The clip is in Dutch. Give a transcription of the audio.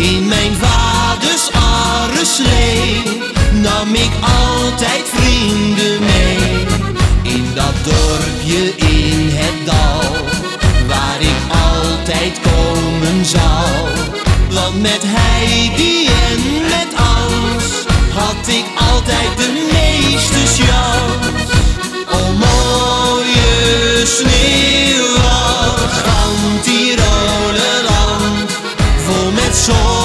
In mijn vaders arreslee nam ik altijd vrienden mee. In dat dorpje in het dal, waar ik altijd komen zal. Want met Heidi en met ons had ik altijd de meeste chance. O mooie sneeuw. So.